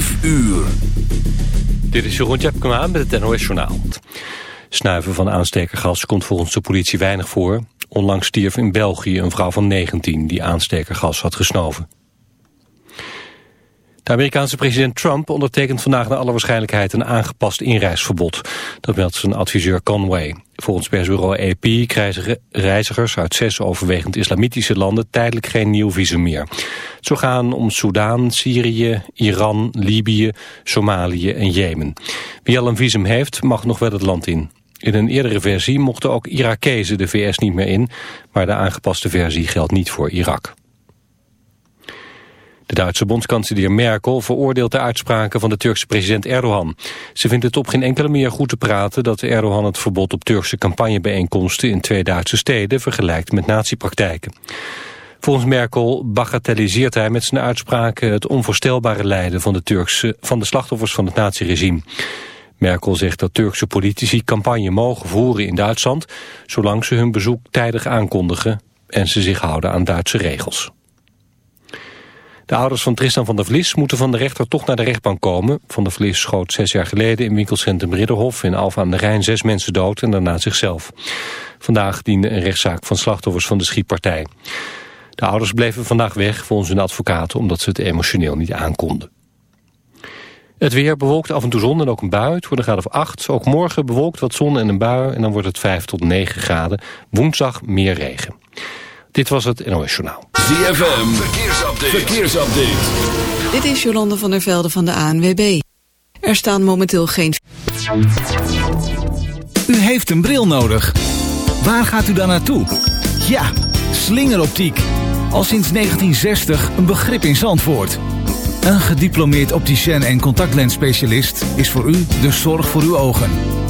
5 uur. Dit is Jeroen Tjepkema met het NOS Journaal. Snuiven van aanstekergas komt volgens de politie weinig voor. Onlangs stierf in België een vrouw van 19 die aanstekergas had gesnoven. De Amerikaanse president Trump ondertekent vandaag naar alle waarschijnlijkheid een aangepast inreisverbod. Dat meldt zijn adviseur Conway. Volgens persbureau AP krijgen reizigers uit zes overwegend islamitische landen tijdelijk geen nieuw visum meer. Zo gaan om Soudaan, Syrië, Iran, Libië, Somalië en Jemen. Wie al een visum heeft mag nog wel het land in. In een eerdere versie mochten ook Irakezen de VS niet meer in, maar de aangepaste versie geldt niet voor Irak. De Duitse bondskanselier Merkel veroordeelt de uitspraken van de Turkse president Erdogan. Ze vindt het op geen enkele manier goed te praten dat Erdogan het verbod op Turkse campagnebijeenkomsten in twee Duitse steden vergelijkt met natiepraktijken. Volgens Merkel bagatelliseert hij met zijn uitspraken het onvoorstelbare lijden van de, van de slachtoffers van het naziregime. Merkel zegt dat Turkse politici campagne mogen voeren in Duitsland, zolang ze hun bezoek tijdig aankondigen en ze zich houden aan Duitse regels. De ouders van Tristan van der Vlis moeten van de rechter toch naar de rechtbank komen. Van der Vlis schoot zes jaar geleden in winkelcentrum Ridderhof in Alphen aan de Rijn zes mensen dood en daarna zichzelf. Vandaag diende een rechtszaak van slachtoffers van de schietpartij. De ouders bleven vandaag weg volgens hun advocaten omdat ze het emotioneel niet aankonden. Het weer bewolkt af en toe zon en ook een bui. Het wordt een graad of 8. Ook morgen bewolkt wat zon en een bui en dan wordt het 5 tot 9 graden. Woensdag meer regen. Dit was het NOS Journaal. ZFM, verkeersupdate. verkeersupdate. Dit is Jolande van der Velde van de ANWB. Er staan momenteel geen... U heeft een bril nodig. Waar gaat u dan naartoe? Ja, slingeroptiek. Al sinds 1960 een begrip in Zandvoort. Een gediplomeerd opticien en contactlensspecialist is voor u de zorg voor uw ogen.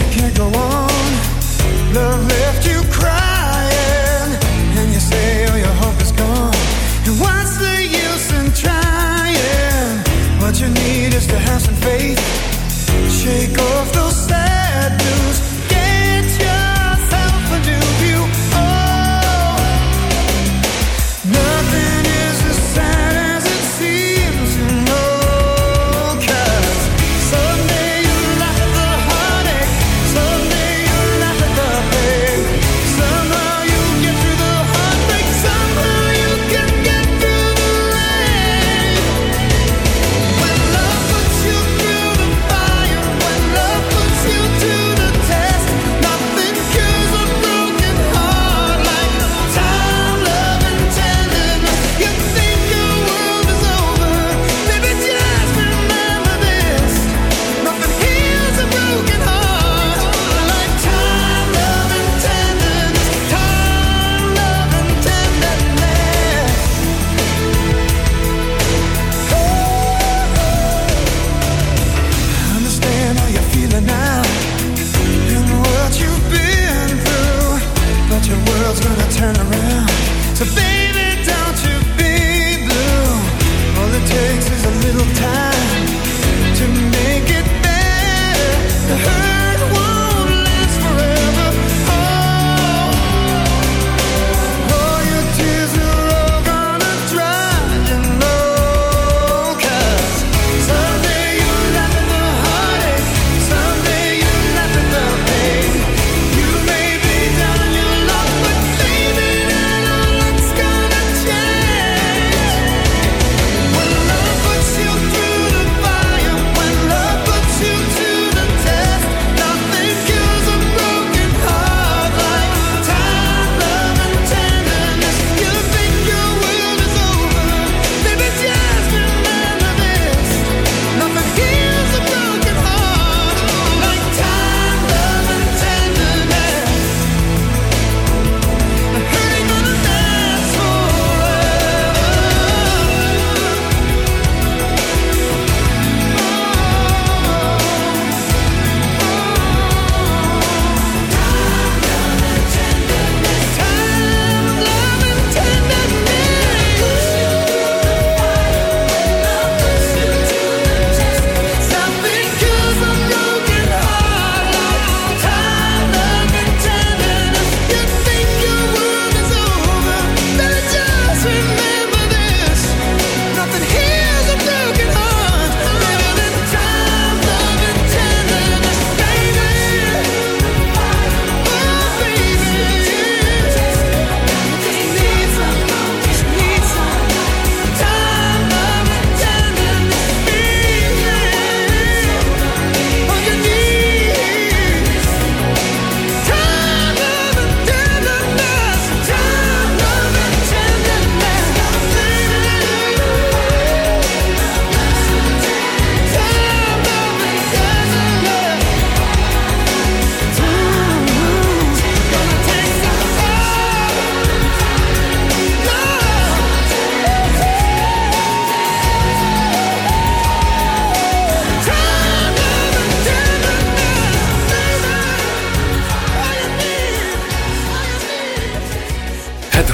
you can't go on. Love left you crying, and you say all your hope is gone. What's the use in trying? What you need is to have some faith. Shake off the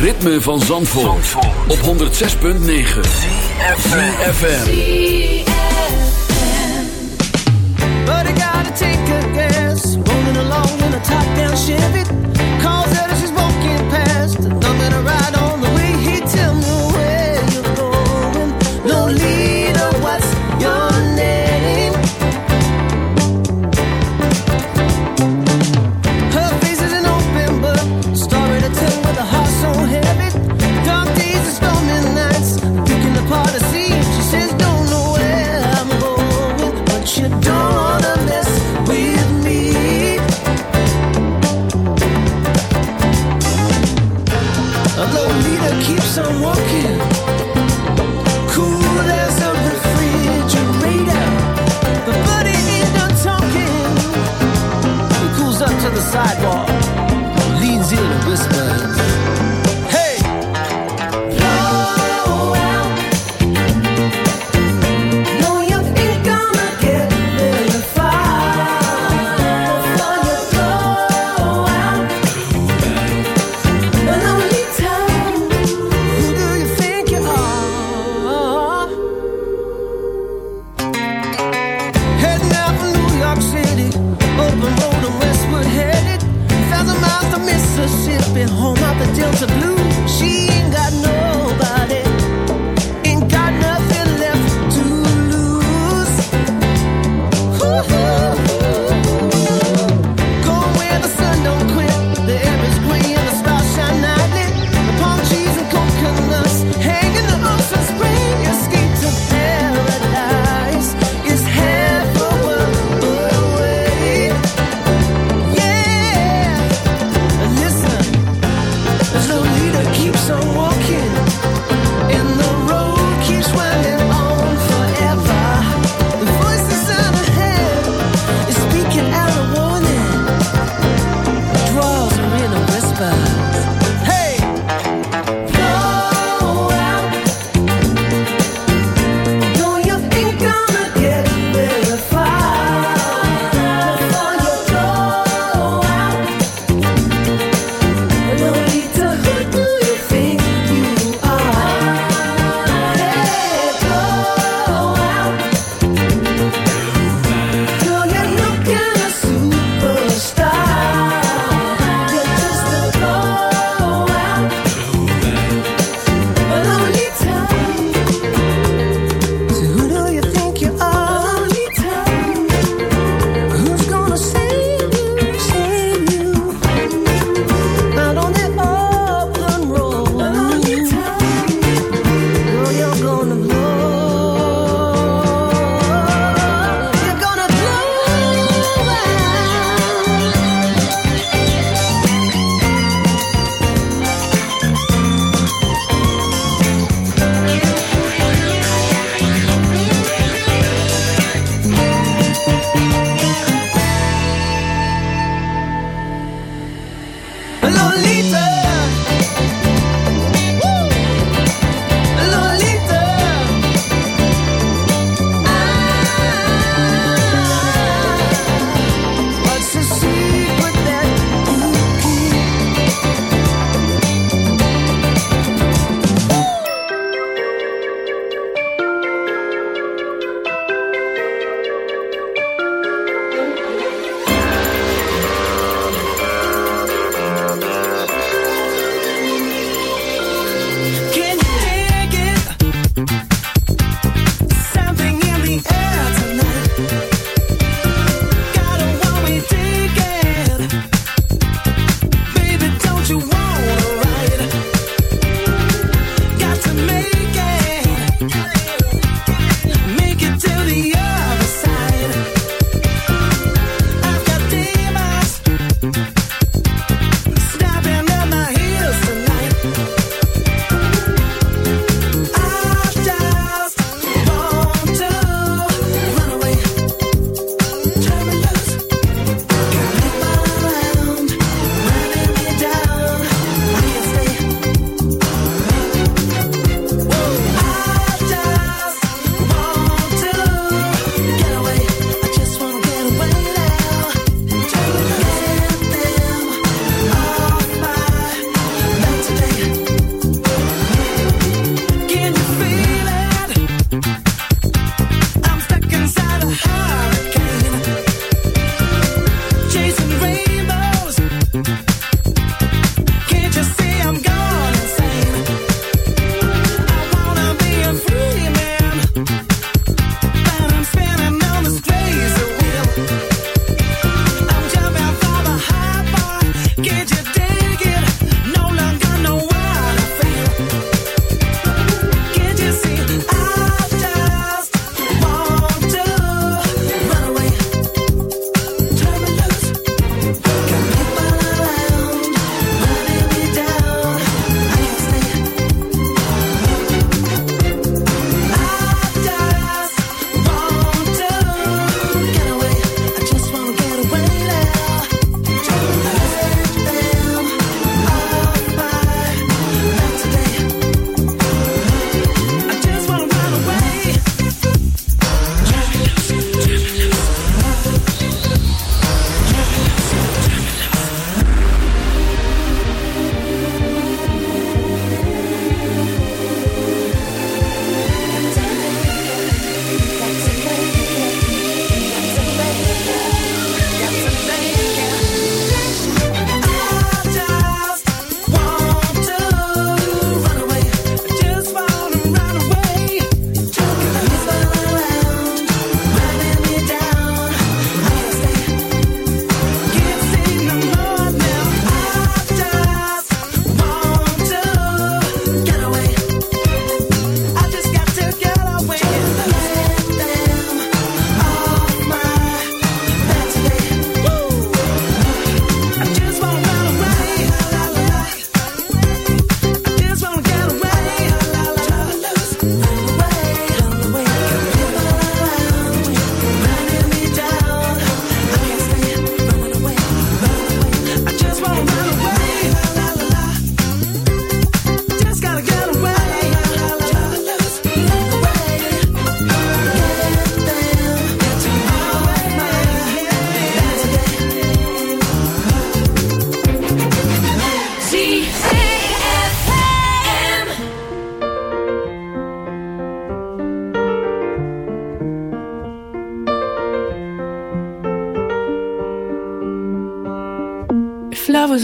ritme van Zandvoort, Zandvoort. op 106.9 CFFM But I gotta take a guess. Rolling along in a top-down Chevy.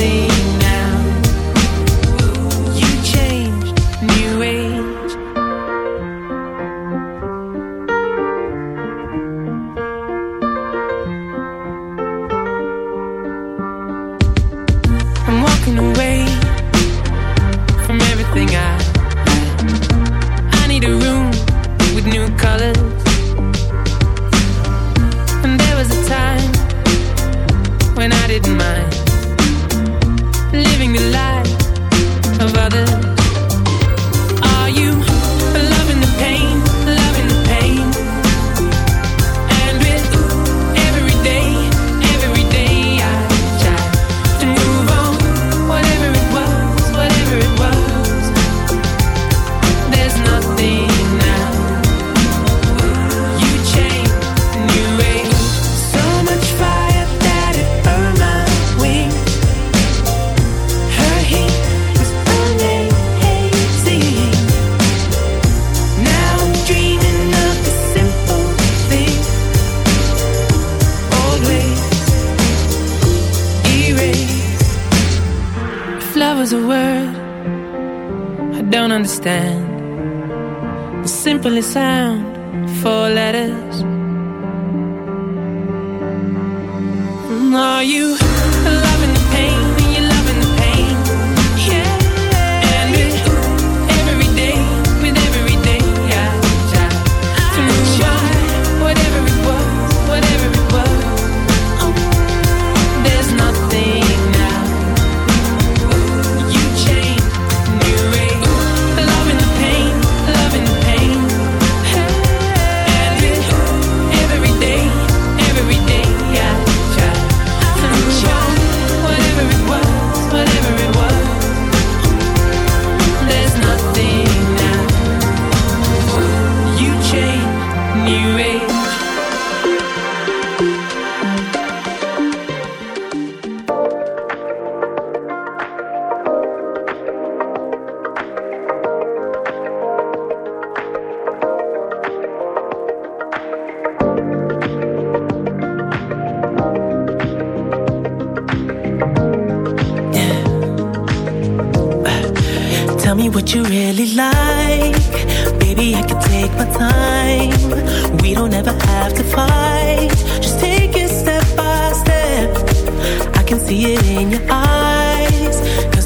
there's Sound,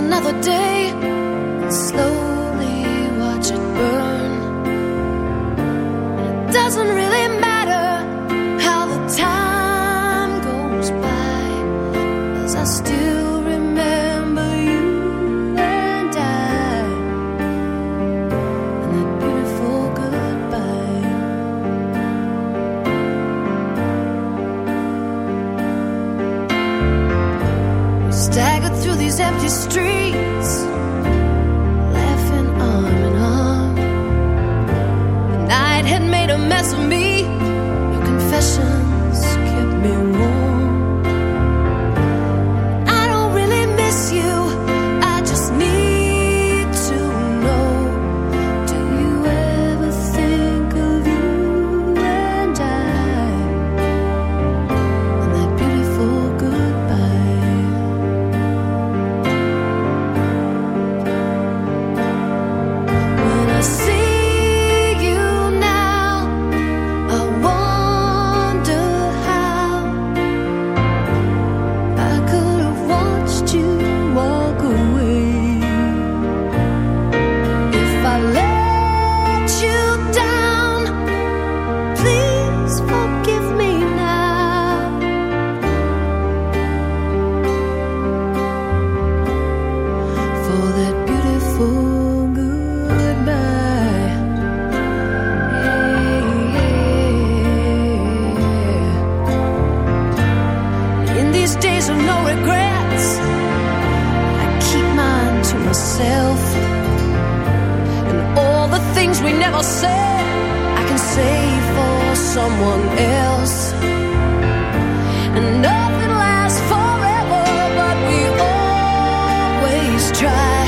another day. days of no regrets. I keep mine to myself. And all the things we never said, I can say for someone else. And nothing lasts forever, but we always try.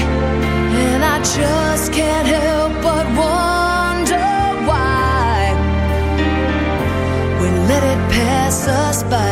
And I just can't help but wonder why we let it pass us by.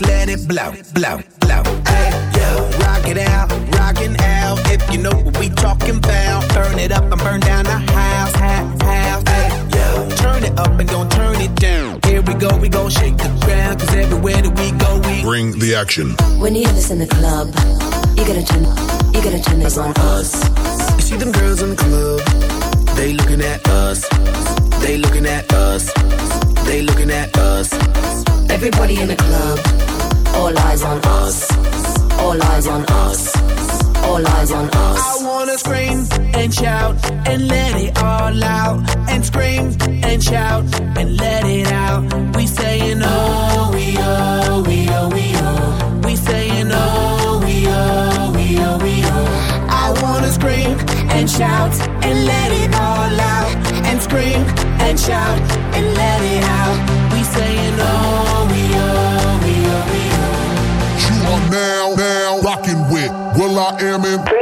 It up and let's it blow, blow, blow. Hey, yo. Rock it out, rockin' out. If you know what we talking about. Burn it up and burn down the house, house, house. Hey, yo. Turn it up and don't turn it down. Here we go, we gon' shake the ground. Cause everywhere that we go, we Bring the action. When you hear this in the club, you gotta turn, you gotta turn this on us. You see them girls in the club, they looking at us. They looking at us. They looking at us. Everybody in the club, all eyes on us. All eyes on us. All eyes on us. I wanna scream and shout and let it all out. And scream and shout and let it out. We saying oh, we oh, we oh, we oh. We saying oh, we oh, we oh, we oh. I wanna scream and shout and let it all out. And scream and shout and let it out. I Am in